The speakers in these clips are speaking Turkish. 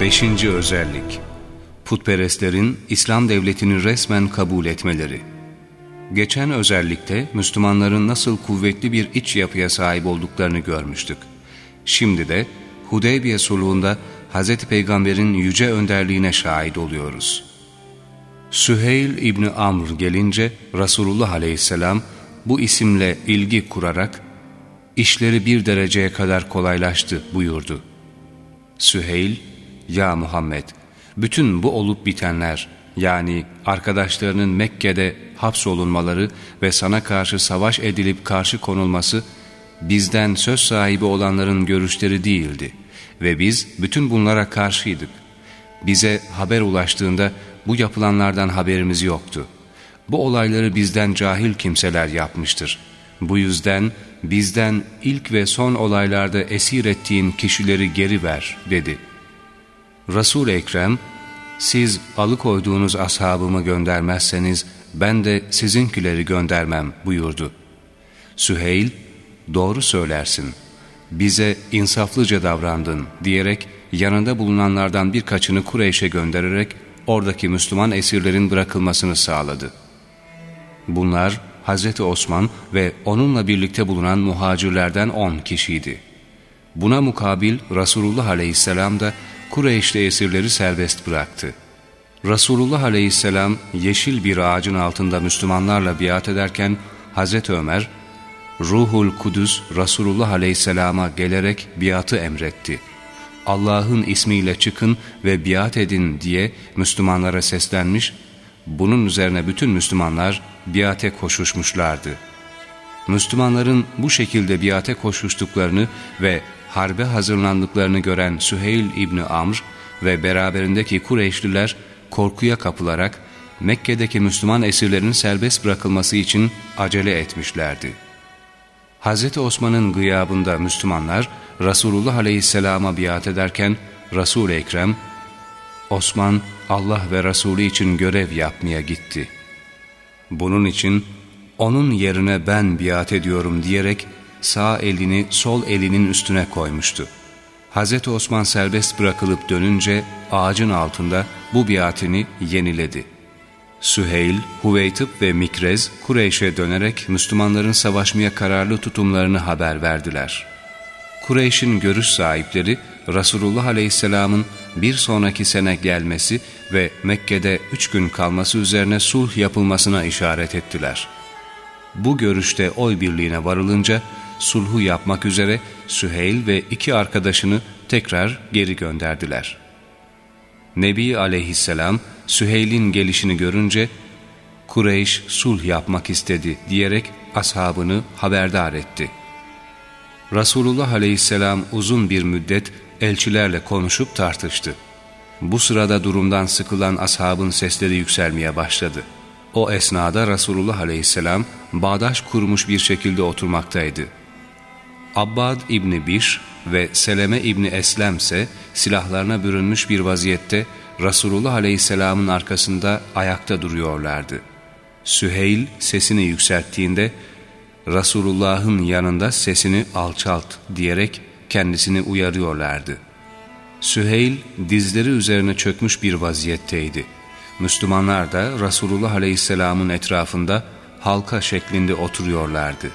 Beşinci özellik Putperestlerin İslam devletini resmen kabul etmeleri Geçen özellikte Müslümanların nasıl kuvvetli bir iç yapıya sahip olduklarını görmüştük. Şimdi de Hudeybiye sulhuğunda Hz. Peygamber'in yüce önderliğine şahit oluyoruz. Süheyl İbni Amr gelince Resulullah Aleyhisselam bu isimle ilgi kurarak işleri bir dereceye kadar kolaylaştı buyurdu. Süheyl, ya Muhammed, bütün bu olup bitenler yani arkadaşlarının Mekke'de hapsolunmaları ve sana karşı savaş edilip karşı konulması bizden söz sahibi olanların görüşleri değildi ve biz bütün bunlara karşıydık. Bize haber ulaştığında bu yapılanlardan haberimiz yoktu. Bu olayları bizden cahil kimseler yapmıştır. Bu yüzden bizden ilk ve son olaylarda esir ettiğin kişileri geri ver dedi. resul Ekrem, siz alıkoyduğunuz ashabımı göndermezseniz ben de sizinkileri göndermem buyurdu. Süheyl, doğru söylersin, bize insaflıca davrandın diyerek yanında bulunanlardan birkaçını Kureyş'e göndererek oradaki Müslüman esirlerin bırakılmasını sağladı. Bunlar Hazreti Osman ve onunla birlikte bulunan muhacirlerden on kişiydi. Buna mukabil Resulullah Aleyhisselam da Kureyş'te esirleri serbest bıraktı. Resulullah Aleyhisselam yeşil bir ağacın altında Müslümanlarla biat ederken Hazreti Ömer, Ruhul Kudüs Resulullah Aleyhisselam'a gelerek biatı emretti. Allah'ın ismiyle çıkın ve biat edin diye Müslümanlara seslenmiş, bunun üzerine bütün Müslümanlar biate koşuşmuşlardı. Müslümanların bu şekilde biate koşuştuklarını ve harbe hazırlandıklarını gören Süheyl İbni Amr ve beraberindeki Kureyşliler korkuya kapılarak Mekke'deki Müslüman esirlerin serbest bırakılması için acele etmişlerdi. Hz. Osman'ın gıyabında Müslümanlar Resulullah Aleyhisselam'a biat ederken Resul-i Ekrem, Osman Allah ve Resulü için görev yapmaya gitti. Bunun için onun yerine ben biat ediyorum diyerek sağ elini sol elinin üstüne koymuştu. Hz. Osman serbest bırakılıp dönünce ağacın altında bu biatini yeniledi. Süheyl, Huveytip ve Mikrez Kureyş'e dönerek Müslümanların savaşmaya kararlı tutumlarını haber verdiler. Kureyş'in görüş sahipleri Resulullah Aleyhisselam'ın bir sonraki sene gelmesi ve Mekke'de üç gün kalması üzerine sulh yapılmasına işaret ettiler. Bu görüşte oy birliğine varılınca sulhu yapmak üzere Süheyl ve iki arkadaşını tekrar geri gönderdiler. Nebi aleyhisselam Süheyl'in gelişini görünce Kureyş sulh yapmak istedi diyerek ashabını haberdar etti. Resulullah aleyhisselam uzun bir müddet elçilerle konuşup tartıştı. Bu sırada durumdan sıkılan ashabın sesleri yükselmeye başladı. O esnada Resulullah aleyhisselam bağdaş kurmuş bir şekilde oturmaktaydı. Abbad İbni Biş ve Seleme İbni Eslem ise silahlarına bürünmüş bir vaziyette Resulullah Aleyhisselam'ın arkasında ayakta duruyorlardı. Süheyl sesini yükselttiğinde Resulullah'ın yanında sesini alçalt diyerek kendisini uyarıyorlardı. Süheyl dizleri üzerine çökmüş bir vaziyetteydi. Müslümanlar da Resulullah Aleyhisselam'ın etrafında halka şeklinde oturuyorlardı.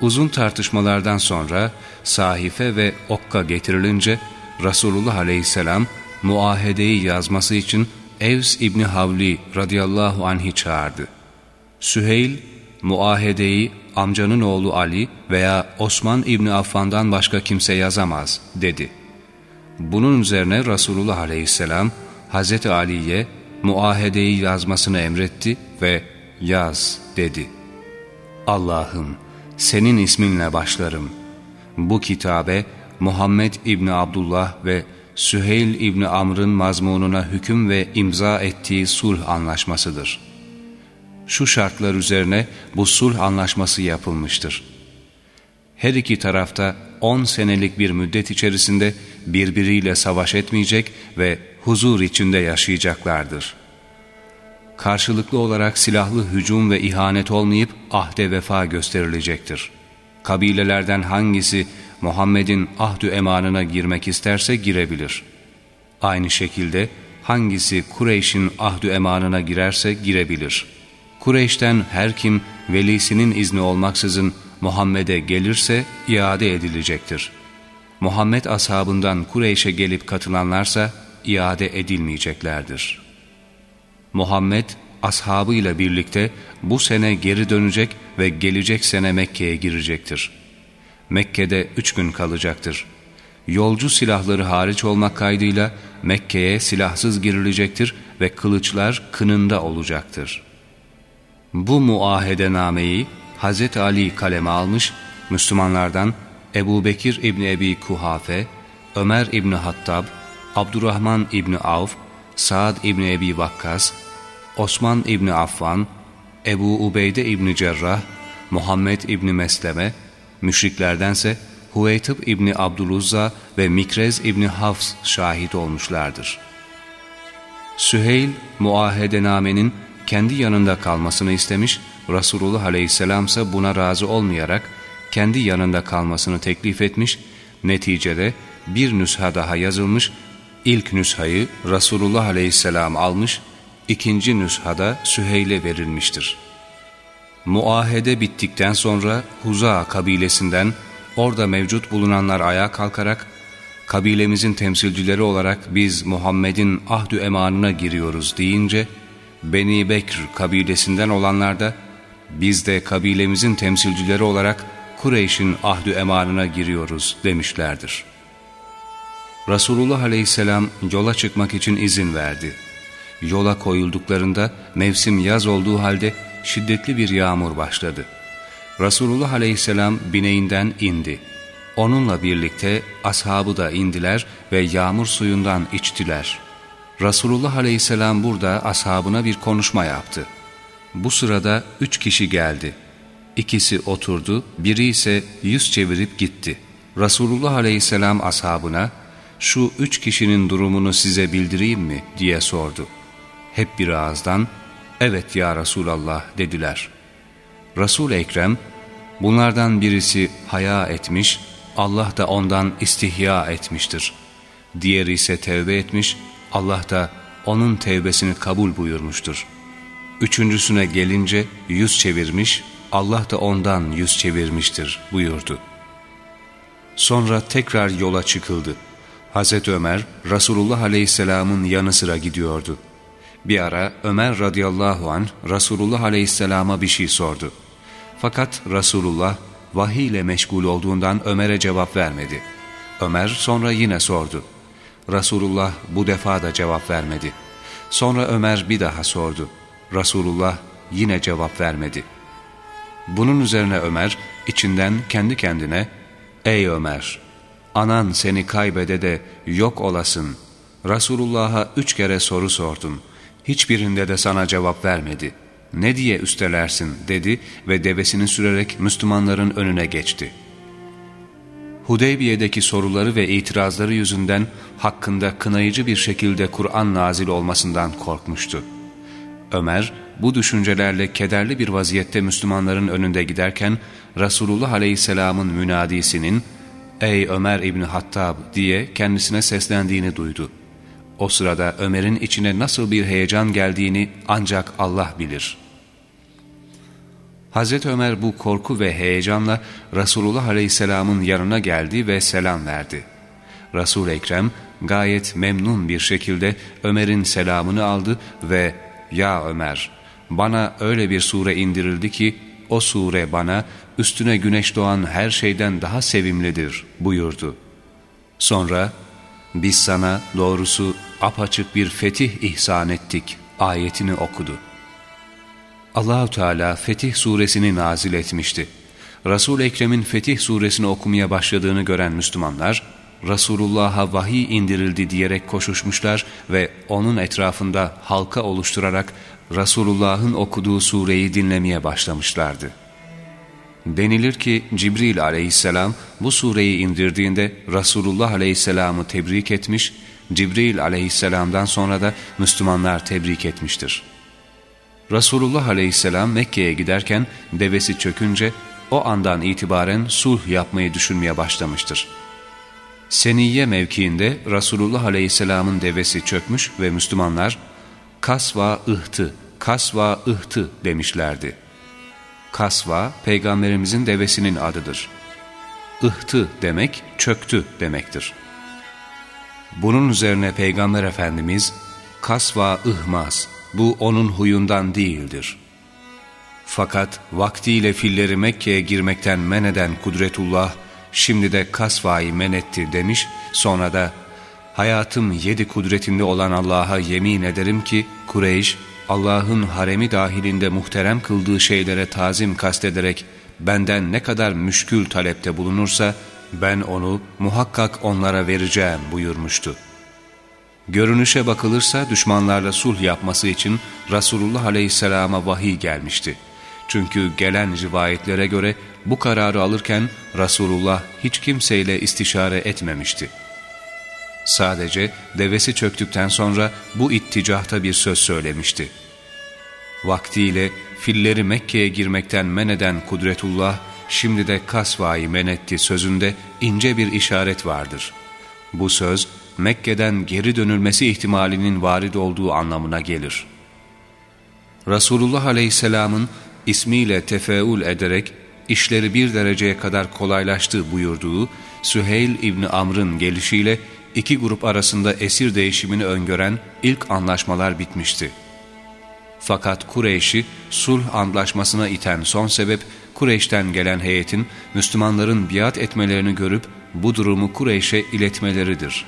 Uzun tartışmalardan sonra sahife ve okka getirilince Resulullah aleyhisselam muahedeyi yazması için Evs İbni Havli radıyallahu anh'i çağırdı. Süheyl, muahedeyi amcanın oğlu Ali veya Osman İbni Affan'dan başka kimse yazamaz dedi. Bunun üzerine Resulullah aleyhisselam Hazreti Ali'ye muahedeyi yazmasını emretti ve yaz dedi. Allah'ım senin isminle başlarım. Bu kitabe Muhammed İbni Abdullah ve Süheyl İbni Amr'ın mazmununa hüküm ve imza ettiği sulh anlaşmasıdır. Şu şartlar üzerine bu sulh anlaşması yapılmıştır. Her iki tarafta on senelik bir müddet içerisinde birbiriyle savaş etmeyecek ve huzur içinde yaşayacaklardır karşılıklı olarak silahlı hücum ve ihanet olmayıp ahde vefa gösterilecektir. Kabilelerden hangisi Muhammed'in ahdü emanına girmek isterse girebilir. Aynı şekilde hangisi Kureyş'in ahdü emanına girerse girebilir. Kureyş'ten her kim velisinin izni olmaksızın Muhammed'e gelirse iade edilecektir. Muhammed ashabından Kureyş'e gelip katılanlarsa iade edilmeyeceklerdir. Muhammed ashabıyla birlikte bu sene geri dönecek ve gelecek sene Mekke'ye girecektir. Mekke'de üç gün kalacaktır. Yolcu silahları hariç olmak kaydıyla Mekke'ye silahsız girilecektir ve kılıçlar kınında olacaktır. Bu muahedenameyi Hz. Ali kaleme almış, Müslümanlardan Ebu Bekir İbni Ebi Kuhafe, Ömer İbni Hattab, Abdurrahman İbni Avf, Saad İbni Ebi Vakkas, Osman İbni Affan, Ebu Ubeyde İbni Cerrah, Muhammed İbni Mesleme, müşriklerdense Huveytib İbni Abdüluzza ve Mikrez İbni Hafs şahit olmuşlardır. Süheyl, muahedenamenin kendi yanında kalmasını istemiş, Resulullah Aleyhisselam ise buna razı olmayarak kendi yanında kalmasını teklif etmiş, neticede bir nüsha daha yazılmış, ilk nüshayı Resulullah Aleyhisselam almış, ikinci nüshada Süheyl'e verilmiştir. Muahede bittikten sonra Huza kabilesinden orada mevcut bulunanlar ayağa kalkarak kabilemizin temsilcileri olarak biz Muhammed'in ahdü emanına giriyoruz deyince Beni Bekr kabilesinden olanlar da biz de kabilemizin temsilcileri olarak Kureyş'in ahdü emanına giriyoruz demişlerdir. Resulullah aleyhisselam yola çıkmak için izin verdi. Yola koyulduklarında mevsim yaz olduğu halde şiddetli bir yağmur başladı. Resulullah aleyhisselam bineğinden indi. Onunla birlikte ashabı da indiler ve yağmur suyundan içtiler. Resulullah aleyhisselam burada ashabına bir konuşma yaptı. Bu sırada üç kişi geldi. İkisi oturdu, biri ise yüz çevirip gitti. Resulullah aleyhisselam ashabına, şu üç kişinin durumunu size bildireyim mi diye sordu. Hep bir ağızdan, evet ya Resulallah dediler. Resul-i Ekrem, bunlardan birisi haya etmiş, Allah da ondan istihya etmiştir. Diğeri ise tevbe etmiş, Allah da onun tevbesini kabul buyurmuştur. Üçüncüsüne gelince yüz çevirmiş, Allah da ondan yüz çevirmiştir buyurdu. Sonra tekrar yola çıkıldı. Hazreti Ömer Resulullah Aleyhisselam'ın yanı sıra gidiyordu. Bir ara Ömer radıyallahu an Resulullah Aleyhisselam'a bir şey sordu. Fakat Resulullah vahiy ile meşgul olduğundan Ömer'e cevap vermedi. Ömer sonra yine sordu. Resulullah bu defa da cevap vermedi. Sonra Ömer bir daha sordu. Resulullah yine cevap vermedi. Bunun üzerine Ömer içinden kendi kendine ''Ey Ömer, anan seni kaybede de yok olasın. Resulullah'a üç kere soru sordum. Hiçbirinde de sana cevap vermedi. Ne diye üstelersin?'' dedi ve devesini sürerek Müslümanların önüne geçti.'' Hudeybiye'deki soruları ve itirazları yüzünden hakkında kınayıcı bir şekilde Kur'an nazil olmasından korkmuştu. Ömer bu düşüncelerle kederli bir vaziyette Müslümanların önünde giderken Resulullah Aleyhisselam'ın münadisinin ''Ey Ömer İbni Hattab'' diye kendisine seslendiğini duydu. O sırada Ömer'in içine nasıl bir heyecan geldiğini ancak Allah bilir.'' Hazreti Ömer bu korku ve heyecanla Resulullah Aleyhisselam'ın yanına geldi ve selam verdi. resul Ekrem gayet memnun bir şekilde Ömer'in selamını aldı ve ''Ya Ömer, bana öyle bir sure indirildi ki o sure bana üstüne güneş doğan her şeyden daha sevimlidir.'' buyurdu. Sonra ''Biz sana doğrusu apaçık bir fetih ihsan ettik.'' ayetini okudu. Allahu Teala Fetih suresini nazil etmişti. Resul Ekrem'in Fetih suresini okumaya başladığını gören Müslümanlar Resulullah'a vahiy indirildi diyerek koşuşmuşlar ve onun etrafında halka oluşturarak Resulullah'ın okuduğu sureyi dinlemeye başlamışlardı. Denilir ki Cibril aleyhisselam bu sureyi indirdiğinde Resulullah aleyhisselamı tebrik etmiş, Cibril aleyhisselamdan sonra da Müslümanlar tebrik etmiştir. Resulullah aleyhisselam Mekke'ye giderken devesi çökünce o andan itibaren sulh yapmayı düşünmeye başlamıştır. Seniye mevkiinde Resulullah Aleyhisselam'ın devesi çökmüş ve Müslümanlar kasva ıhtı, kasva ıhtı demişlerdi. Kasva, peygamberimizin devesinin adıdır. Ihtı demek, çöktü demektir. Bunun üzerine Peygamber Efendimiz, kasva ıhmaz, bu onun huyundan değildir. Fakat vaktiyle filleri Mekke'ye girmekten men eden Kudretullah, şimdi de kasvayı men etti demiş, sonra da hayatım yedi kudretinde olan Allah'a yemin ederim ki Kureyş, Allah'ın haremi dahilinde muhterem kıldığı şeylere tazim kastederek benden ne kadar müşkül talepte bulunursa ben onu muhakkak onlara vereceğim buyurmuştu. Görünüşe bakılırsa düşmanlarla sulh yapması için Resulullah Aleyhisselam'a vahiy gelmişti. Çünkü gelen rivayetlere göre bu kararı alırken Resulullah hiç kimseyle istişare etmemişti. Sadece devesi çöktükten sonra bu itticahta bir söz söylemişti. Vaktiyle filleri Mekke'ye girmekten men eden Kudretullah, şimdi de kasvayı men etti sözünde ince bir işaret vardır. Bu söz, Mekke'den geri dönülmesi ihtimalinin varid olduğu anlamına gelir. Resulullah Aleyhisselam'ın ismiyle tefeül ederek işleri bir dereceye kadar kolaylaştı buyurduğu Süheyl İbni Amr'ın gelişiyle iki grup arasında esir değişimini öngören ilk anlaşmalar bitmişti. Fakat Kureyş'i sulh antlaşmasına iten son sebep Kureyş'ten gelen heyetin Müslümanların biat etmelerini görüp bu durumu Kureyş'e iletmeleridir.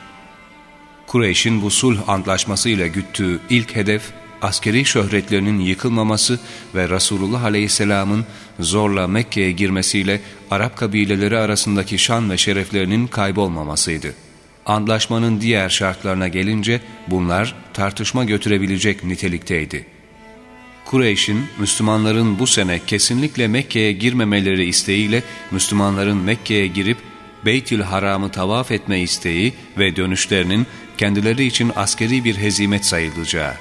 Kureyş'in bu sulh antlaşması ile güttüğü ilk hedef askeri şöhretlerinin yıkılmaması ve Resulullah Aleyhisselam'ın zorla Mekke'ye girmesiyle Arap kabileleri arasındaki şan ve şereflerinin kaybolmamasıydı. Antlaşmanın diğer şartlarına gelince bunlar tartışma götürebilecek nitelikteydi. Kureyş'in Müslümanların bu sene kesinlikle Mekke'ye girmemeleri isteğiyle Müslümanların Mekke'ye girip Beytül Haram'ı tavaf etme isteği ve dönüşlerinin kendileri için askeri bir hezimet sayılacağı.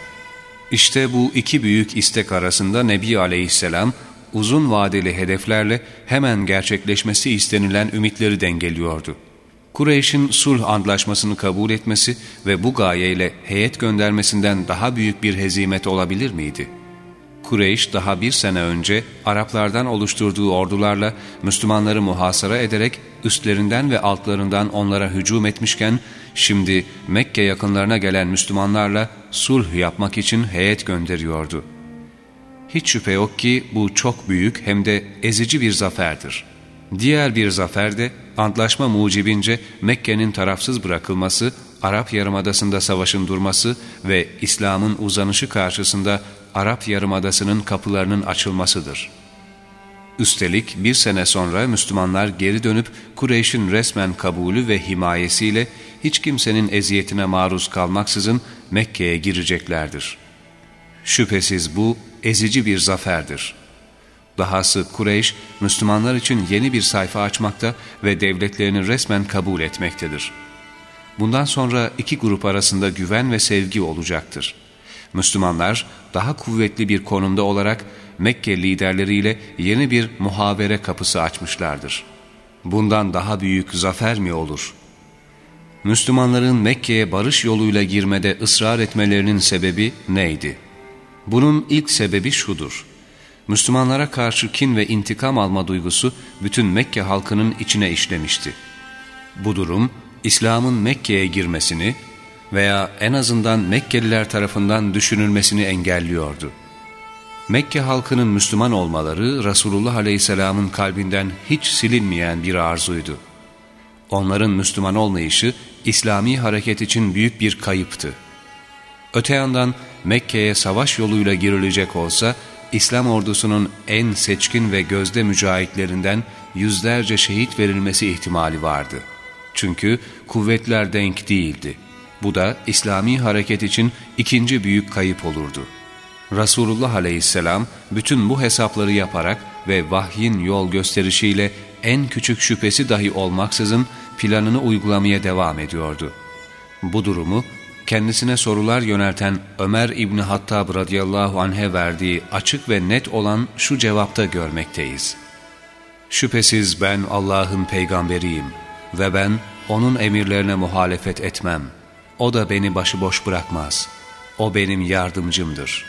İşte bu iki büyük istek arasında Nebi Aleyhisselam uzun vadeli hedeflerle hemen gerçekleşmesi istenilen ümitleri dengeliyordu. Kureyş'in sulh antlaşmasını kabul etmesi ve bu gayeyle heyet göndermesinden daha büyük bir hezimet olabilir miydi? Kureyş daha bir sene önce Araplardan oluşturduğu ordularla Müslümanları muhasara ederek üstlerinden ve altlarından onlara hücum etmişken şimdi Mekke yakınlarına gelen Müslümanlarla sulh yapmak için heyet gönderiyordu. Hiç şüphe yok ki bu çok büyük hem de ezici bir zaferdir. Diğer bir zafer de antlaşma mucibince Mekke'nin tarafsız bırakılması, Arap Yarımadası'nda savaşın durması ve İslam'ın uzanışı karşısında Arap Yarımadası'nın kapılarının açılmasıdır. Üstelik bir sene sonra Müslümanlar geri dönüp Kureyş'in resmen kabulü ve himayesiyle hiç kimsenin eziyetine maruz kalmaksızın Mekke'ye gireceklerdir. Şüphesiz bu ezici bir zaferdir. Dahası Kureyş, Müslümanlar için yeni bir sayfa açmakta ve devletlerini resmen kabul etmektedir. Bundan sonra iki grup arasında güven ve sevgi olacaktır. Müslümanlar daha kuvvetli bir konumda olarak Mekke liderleriyle yeni bir muhabere kapısı açmışlardır. Bundan daha büyük zafer mi olur? Müslümanların Mekke'ye barış yoluyla girmede ısrar etmelerinin sebebi neydi? Bunun ilk sebebi şudur. Müslümanlara karşı kin ve intikam alma duygusu bütün Mekke halkının içine işlemişti. Bu durum, İslam'ın Mekke'ye girmesini veya en azından Mekkeliler tarafından düşünülmesini engelliyordu. Mekke halkının Müslüman olmaları Resulullah Aleyhisselam'ın kalbinden hiç silinmeyen bir arzuydu. Onların Müslüman olmayışı İslami hareket için büyük bir kayıptı. Öte yandan Mekke'ye savaş yoluyla girilecek olsa İslam ordusunun en seçkin ve gözde mücahitlerinden yüzlerce şehit verilmesi ihtimali vardı. Çünkü kuvvetler denk değildi. Bu da İslami hareket için ikinci büyük kayıp olurdu. Resulullah aleyhisselam bütün bu hesapları yaparak ve vahyin yol gösterişiyle en küçük şüphesi dahi olmaksızın planını uygulamaya devam ediyordu. Bu durumu kendisine sorular yönelten Ömer İbni Hattab radıyallahu anh'e verdiği açık ve net olan şu cevapta görmekteyiz. Şüphesiz ben Allah'ın peygamberiyim ve ben O'nun emirlerine muhalefet etmem. O da beni başıboş bırakmaz. O benim yardımcımdır.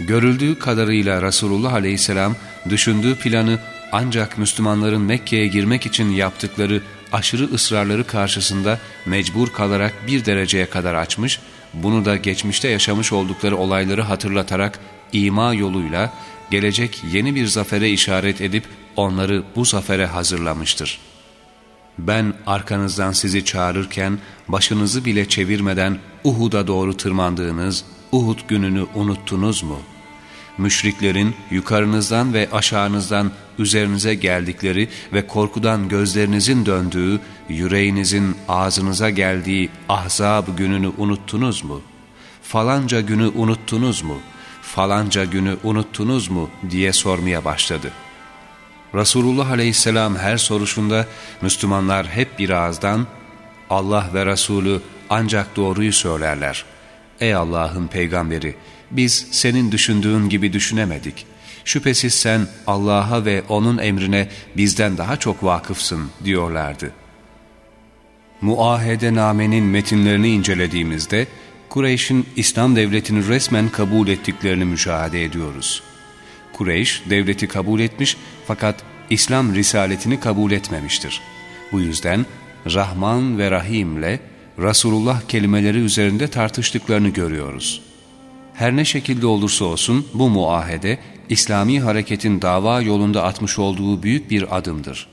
Görüldüğü kadarıyla Resulullah Aleyhisselam düşündüğü planı ancak Müslümanların Mekke'ye girmek için yaptıkları aşırı ısrarları karşısında mecbur kalarak bir dereceye kadar açmış, bunu da geçmişte yaşamış oldukları olayları hatırlatarak ima yoluyla gelecek yeni bir zafere işaret edip onları bu zafere hazırlamıştır. Ben arkanızdan sizi çağırırken başınızı bile çevirmeden Uhud'a doğru tırmandığınız Uhud gününü unuttunuz mu? Müşriklerin yukarınızdan ve aşağınızdan üzerinize geldikleri ve korkudan gözlerinizin döndüğü, yüreğinizin ağzınıza geldiği ahzab gününü unuttunuz mu? Falanca günü unuttunuz mu?'' falanca günü unuttunuz mu diye sormaya başladı. Resulullah aleyhisselam her soruşunda Müslümanlar hep bir ağızdan Allah ve Resulü ancak doğruyu söylerler. Ey Allah'ın peygamberi biz senin düşündüğün gibi düşünemedik. Şüphesiz sen Allah'a ve O'nun emrine bizden daha çok vakıfsın diyorlardı. Muahede namenin metinlerini incelediğimizde Kureyş'in İslam devletini resmen kabul ettiklerini müşahede ediyoruz. Kureyş devleti kabul etmiş fakat İslam risaletini kabul etmemiştir. Bu yüzden Rahman ve Rahim ile Resulullah kelimeleri üzerinde tartıştıklarını görüyoruz. Her ne şekilde olursa olsun bu muahede İslami hareketin dava yolunda atmış olduğu büyük bir adımdır.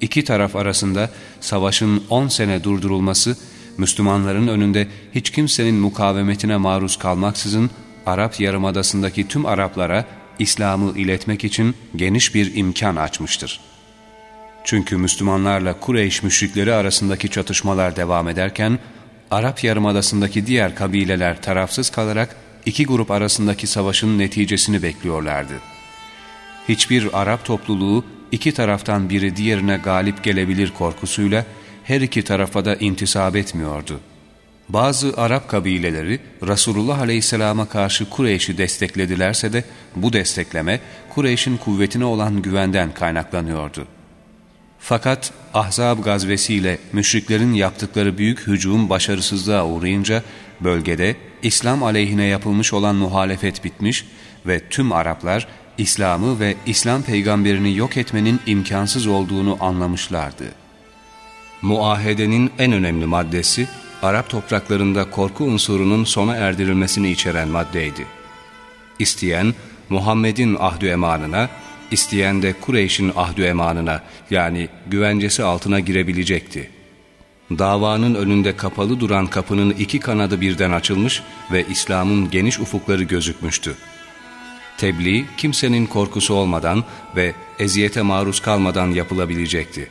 İki taraf arasında savaşın 10 sene durdurulması Müslümanların önünde hiç kimsenin mukavemetine maruz kalmaksızın Arap Yarımadası'ndaki tüm Araplara İslam'ı iletmek için geniş bir imkan açmıştır. Çünkü Müslümanlarla Kureyş müşrikleri arasındaki çatışmalar devam ederken, Arap Yarımadası'ndaki diğer kabileler tarafsız kalarak iki grup arasındaki savaşın neticesini bekliyorlardı. Hiçbir Arap topluluğu iki taraftan biri diğerine galip gelebilir korkusuyla her iki tarafa da intisap etmiyordu. Bazı Arap kabileleri Resulullah Aleyhisselam'a karşı Kureyş'i destekledilerse de bu destekleme Kureyş'in kuvvetine olan güvenden kaynaklanıyordu. Fakat Ahzab gazvesiyle müşriklerin yaptıkları büyük hücum başarısızlığa uğrayınca bölgede İslam aleyhine yapılmış olan muhalefet bitmiş ve tüm Araplar İslam'ı ve İslam peygamberini yok etmenin imkansız olduğunu anlamışlardı. Muahedenin en önemli maddesi, Arap topraklarında korku unsurunun sona erdirilmesini içeren maddeydi. İsteyen, Muhammed'in ahdü emanına, isteyen de Kureyş'in ahdü emanına yani güvencesi altına girebilecekti. Davanın önünde kapalı duran kapının iki kanadı birden açılmış ve İslam'ın geniş ufukları gözükmüştü. Tebliğ kimsenin korkusu olmadan ve eziyete maruz kalmadan yapılabilecekti.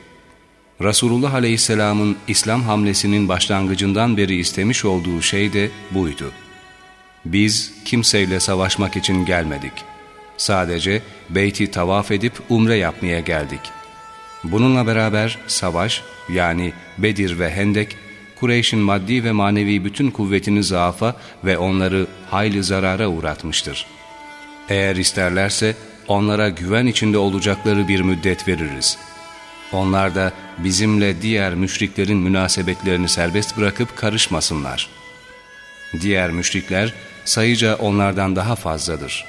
Resulullah Aleyhisselam'ın İslam hamlesinin başlangıcından beri istemiş olduğu şey de buydu. Biz kimseyle savaşmak için gelmedik. Sadece beyti tavaf edip umre yapmaya geldik. Bununla beraber savaş yani Bedir ve Hendek, Kureyş'in maddi ve manevi bütün kuvvetini zaafa ve onları hayli zarara uğratmıştır. Eğer isterlerse onlara güven içinde olacakları bir müddet veririz.'' Onlar da bizimle diğer müşriklerin münasebetlerini serbest bırakıp karışmasınlar. Diğer müşrikler sayıca onlardan daha fazladır.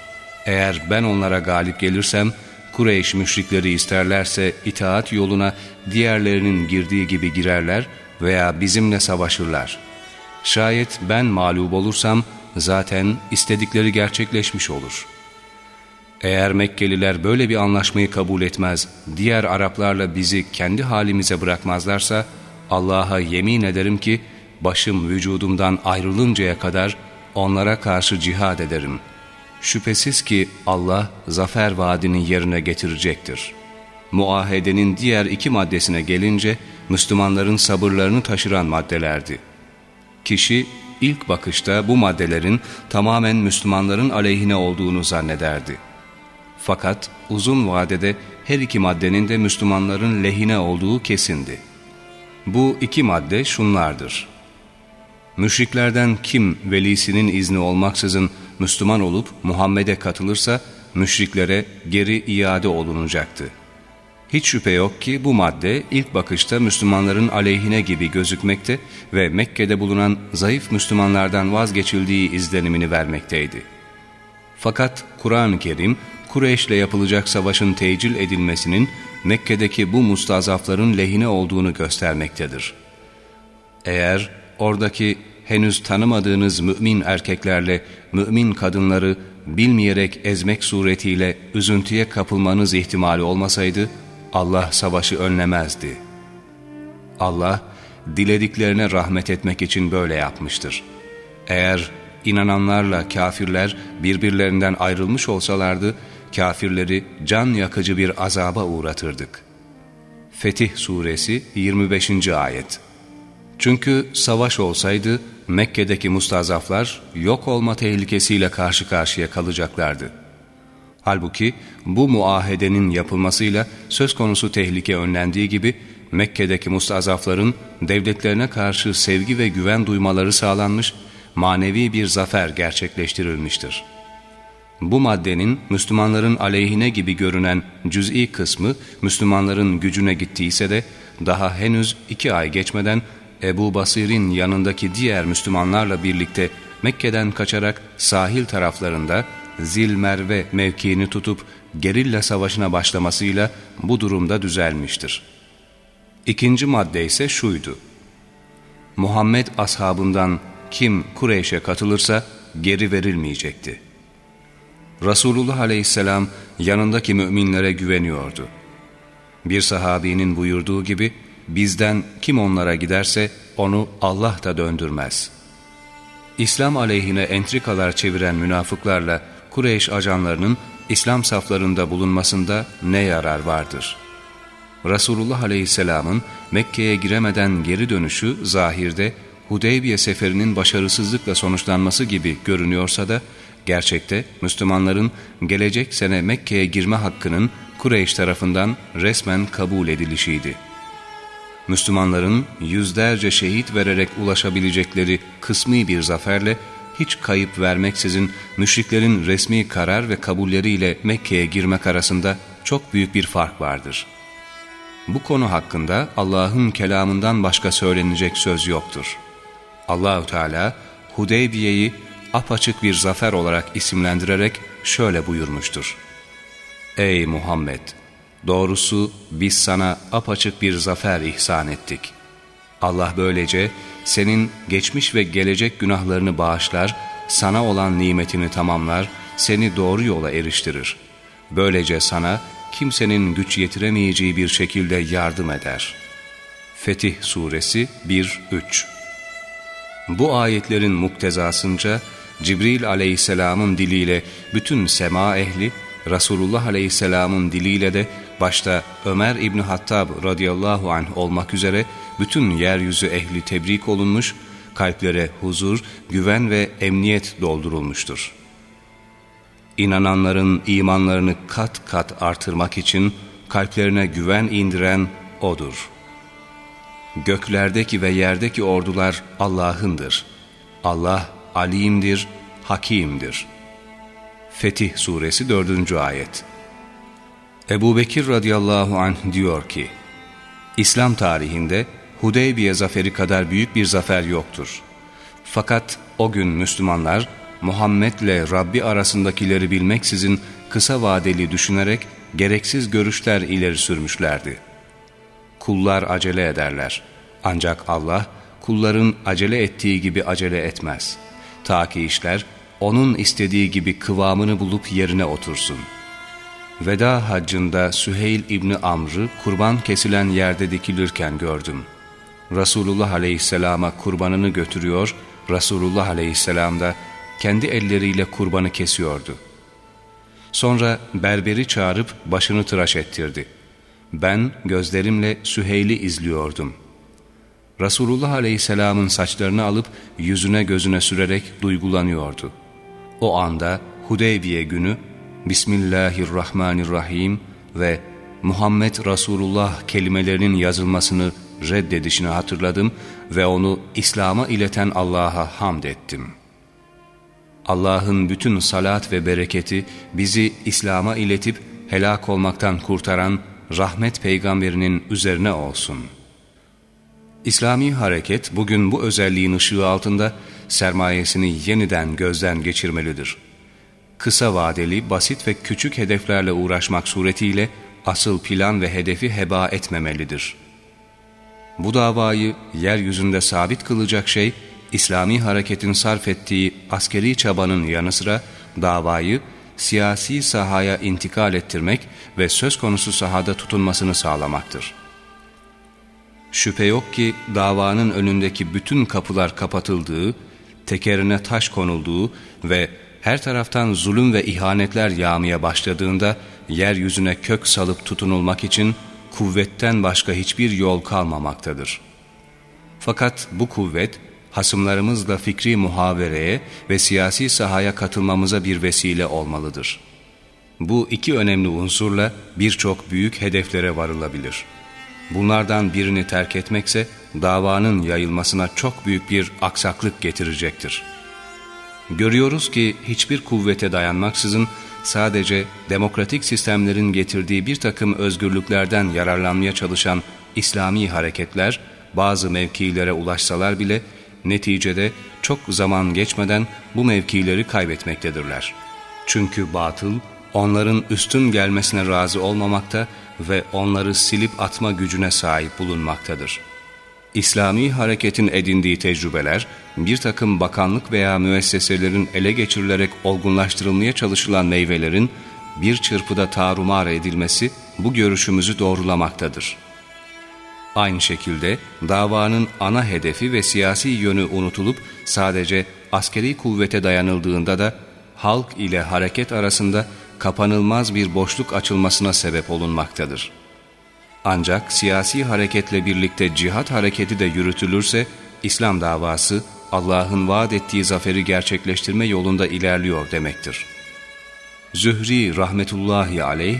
Eğer ben onlara galip gelirsem, Kureyş müşrikleri isterlerse itaat yoluna diğerlerinin girdiği gibi girerler veya bizimle savaşırlar. Şayet ben mağlup olursam zaten istedikleri gerçekleşmiş olur.'' Eğer Mekkeliler böyle bir anlaşmayı kabul etmez, diğer Araplarla bizi kendi halimize bırakmazlarsa, Allah'a yemin ederim ki, başım vücudumdan ayrılıncaya kadar onlara karşı cihad ederim. Şüphesiz ki Allah zafer vaadini yerine getirecektir. Muahedenin diğer iki maddesine gelince, Müslümanların sabırlarını taşıran maddelerdi. Kişi ilk bakışta bu maddelerin tamamen Müslümanların aleyhine olduğunu zannederdi. Fakat uzun vadede her iki maddenin de Müslümanların lehine olduğu kesindi. Bu iki madde şunlardır. Müşriklerden kim velisinin izni olmaksızın Müslüman olup Muhammed'e katılırsa müşriklere geri iade olunacaktı. Hiç şüphe yok ki bu madde ilk bakışta Müslümanların aleyhine gibi gözükmekte ve Mekke'de bulunan zayıf Müslümanlardan vazgeçildiği izlenimini vermekteydi. Fakat Kur'an-ı Kerim, Kureyş'le yapılacak savaşın tecil edilmesinin Mekke'deki bu mustazafların lehine olduğunu göstermektedir. Eğer oradaki henüz tanımadığınız mümin erkeklerle mümin kadınları bilmeyerek ezmek suretiyle üzüntüye kapılmanız ihtimali olmasaydı, Allah savaşı önlemezdi. Allah, dilediklerine rahmet etmek için böyle yapmıştır. Eğer inananlarla kafirler birbirlerinden ayrılmış olsalardı, kafirleri can yakıcı bir azaba uğratırdık. Fetih Suresi 25. Ayet Çünkü savaş olsaydı, Mekke'deki mustazaflar yok olma tehlikesiyle karşı karşıya kalacaklardı. Halbuki bu muahedenin yapılmasıyla söz konusu tehlike önlendiği gibi Mekke'deki mustazafların devletlerine karşı sevgi ve güven duymaları sağlanmış, manevi bir zafer gerçekleştirilmiştir. Bu maddenin Müslümanların aleyhine gibi görünen cüz'i kısmı Müslümanların gücüne gittiyse de daha henüz iki ay geçmeden Ebu Basir'in yanındaki diğer Müslümanlarla birlikte Mekke'den kaçarak sahil taraflarında Zilmerve mevkiini tutup gerilla savaşına başlamasıyla bu durumda düzelmiştir. İkinci madde ise şuydu. Muhammed ashabından kim Kureyş'e katılırsa geri verilmeyecekti. Resulullah aleyhisselam yanındaki müminlere güveniyordu. Bir sahabinin buyurduğu gibi bizden kim onlara giderse onu Allah da döndürmez. İslam aleyhine entrikalar çeviren münafıklarla Kureyş ajanlarının İslam saflarında bulunmasında ne yarar vardır? Resulullah Aleyhisselam'ın Mekke'ye giremeden geri dönüşü zahirde Hudeybiye seferinin başarısızlıkla sonuçlanması gibi görünüyorsa da gerçekte Müslümanların gelecek sene Mekke'ye girme hakkının Kureyş tarafından resmen kabul edilişiydi. Müslümanların yüzlerce şehit vererek ulaşabilecekleri kısmi bir zaferle hiç kayıp vermeksizin müşriklerin resmi karar ve kabulleriyle Mekke'ye girmek arasında çok büyük bir fark vardır. Bu konu hakkında Allah'ın kelamından başka söylenecek söz yoktur. Allahü Teala Hudeybiye'yi apaçık bir zafer olarak isimlendirerek şöyle buyurmuştur. Ey Muhammed! Doğrusu biz sana apaçık bir zafer ihsan ettik. Allah böylece senin geçmiş ve gelecek günahlarını bağışlar, sana olan nimetini tamamlar, seni doğru yola eriştirir. Böylece sana kimsenin güç yetiremeyeceği bir şekilde yardım eder. Fetih Suresi 1-3 Bu ayetlerin muktezasınca Cibril aleyhisselamın diliyle bütün sema ehli, Resulullah aleyhisselamın diliyle de başta Ömer İbni Hattab radıyallahu anh olmak üzere bütün yeryüzü ehli tebrik olunmuş, kalplere huzur, güven ve emniyet doldurulmuştur. İnananların imanlarını kat kat artırmak için kalplerine güven indiren O'dur. Göklerdeki ve yerdeki ordular Allah'ındır. Allah alimdir, hakimdir. Fetih Suresi 4. Ayet Ebu Bekir radıyallahu anh diyor ki, İslam tarihinde Hudeybiye zaferi kadar büyük bir zafer yoktur. Fakat o gün Müslümanlar Muhammed'le Rabbi arasındakileri bilmeksizin kısa vadeli düşünerek gereksiz görüşler ileri sürmüşlerdi. Kullar acele ederler. Ancak Allah kulların acele ettiği gibi acele etmez. Ta ki işler onun istediği gibi kıvamını bulup yerine otursun. Veda haccında Süheyl İbni Amr'ı kurban kesilen yerde dikilirken gördüm.'' Resulullah Aleyhisselam'a kurbanını götürüyor, Resulullah Aleyhisselam da kendi elleriyle kurbanı kesiyordu. Sonra berberi çağırıp başını tıraş ettirdi. Ben gözlerimle Süheyl'i izliyordum. Resulullah Aleyhisselam'ın saçlarını alıp yüzüne gözüne sürerek duygulanıyordu. O anda Hudeybiye günü Bismillahirrahmanirrahim ve Muhammed Resulullah kelimelerinin yazılmasını reddedişini hatırladım ve onu İslam'a ileten Allah'a hamd ettim. Allah'ın bütün salat ve bereketi bizi İslam'a iletip helak olmaktan kurtaran rahmet peygamberinin üzerine olsun. İslami hareket bugün bu özelliğin ışığı altında sermayesini yeniden gözden geçirmelidir. Kısa vadeli, basit ve küçük hedeflerle uğraşmak suretiyle asıl plan ve hedefi heba etmemelidir. Bu davayı yeryüzünde sabit kılacak şey, İslami hareketin sarf ettiği askeri çabanın yanı sıra davayı siyasi sahaya intikal ettirmek ve söz konusu sahada tutunmasını sağlamaktır. Şüphe yok ki davanın önündeki bütün kapılar kapatıldığı, tekerine taş konulduğu ve her taraftan zulüm ve ihanetler yağmaya başladığında yeryüzüne kök salıp tutunulmak için kuvvetten başka hiçbir yol kalmamaktadır. Fakat bu kuvvet hasımlarımızla fikri muhavereye ve siyasi sahaya katılmamıza bir vesile olmalıdır. Bu iki önemli unsurla birçok büyük hedeflere varılabilir. Bunlardan birini terk etmekse davanın yayılmasına çok büyük bir aksaklık getirecektir. Görüyoruz ki hiçbir kuvvete dayanmaksızın sadece demokratik sistemlerin getirdiği bir takım özgürlüklerden yararlanmaya çalışan İslami hareketler bazı mevkilere ulaşsalar bile neticede çok zaman geçmeden bu mevkileri kaybetmektedirler. Çünkü batıl onların üstün gelmesine razı olmamakta ve onları silip atma gücüne sahip bulunmaktadır. İslami hareketin edindiği tecrübeler, bir takım bakanlık veya müesseselerin ele geçirilerek olgunlaştırılmaya çalışılan meyvelerin bir çırpıda tarumar edilmesi bu görüşümüzü doğrulamaktadır. Aynı şekilde davanın ana hedefi ve siyasi yönü unutulup sadece askeri kuvvete dayanıldığında da halk ile hareket arasında kapanılmaz bir boşluk açılmasına sebep olunmaktadır. Ancak siyasi hareketle birlikte cihat hareketi de yürütülürse İslam davası Allah'ın vaat ettiği zaferi gerçekleştirme yolunda ilerliyor demektir. Zühri rahmetullahi aleyh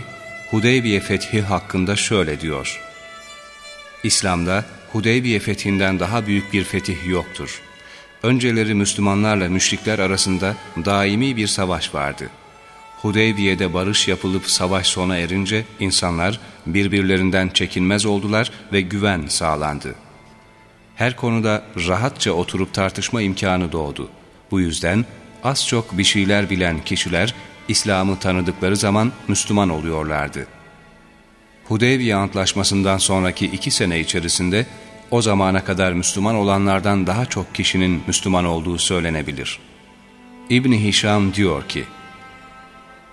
Hudeybiye fethi hakkında şöyle diyor. İslam'da Hudeybiye fethinden daha büyük bir fetih yoktur. Önceleri Müslümanlarla müşrikler arasında daimi bir savaş vardı. Hudeybiye'de barış yapılıp savaş sona erince insanlar birbirlerinden çekinmez oldular ve güven sağlandı. Her konuda rahatça oturup tartışma imkanı doğdu. Bu yüzden az çok bir şeyler bilen kişiler İslam'ı tanıdıkları zaman Müslüman oluyorlardı.'' Hudeybiye Antlaşması'ndan sonraki iki sene içerisinde o zamana kadar Müslüman olanlardan daha çok kişinin Müslüman olduğu söylenebilir. ibn Hişam diyor ki,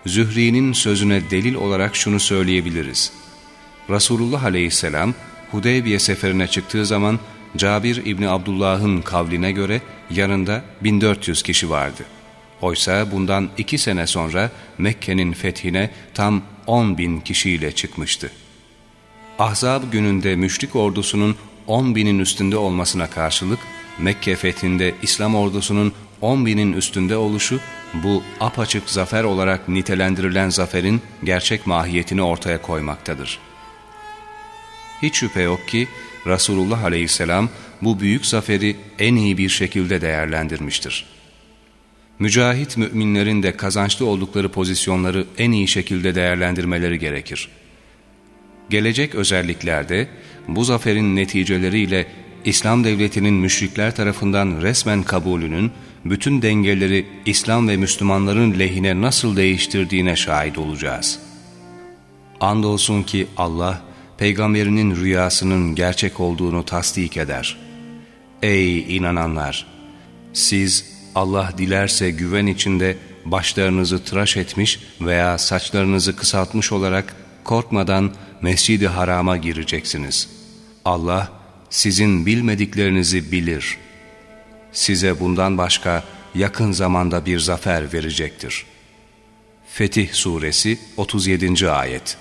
Zühri'nin sözüne delil olarak şunu söyleyebiliriz. Resulullah Aleyhisselam Hudeybiye seferine çıktığı zaman Cabir İbni Abdullah'ın kavline göre yanında 1400 kişi vardı. Oysa bundan iki sene sonra Mekke'nin fethine tam 10 bin kişiyle çıkmıştı. Ahzab gününde müşrik ordusunun 10 binin üstünde olmasına karşılık Mekke fethinde İslam ordusunun 10 binin üstünde oluşu bu apaçık zafer olarak nitelendirilen zaferin gerçek mahiyetini ortaya koymaktadır. Hiç şüphe yok ki Resulullah Aleyhisselam bu büyük zaferi en iyi bir şekilde değerlendirmiştir. Mücahit müminlerin de kazançlı oldukları pozisyonları en iyi şekilde değerlendirmeleri gerekir gelecek özelliklerde bu zaferin neticeleriyle İslam devletinin müşrikler tarafından resmen kabulünün bütün dengeleri İslam ve Müslümanların lehine nasıl değiştirdiğine şahit olacağız. Andolsun ki Allah, peygamberinin rüyasının gerçek olduğunu tasdik eder. Ey inananlar! Siz Allah dilerse güven içinde başlarınızı tıraş etmiş veya saçlarınızı kısaltmış olarak korkmadan mescidi harama gireceksiniz. Allah sizin bilmediklerinizi bilir. Size bundan başka yakın zamanda bir zafer verecektir. Fetih Suresi 37. Ayet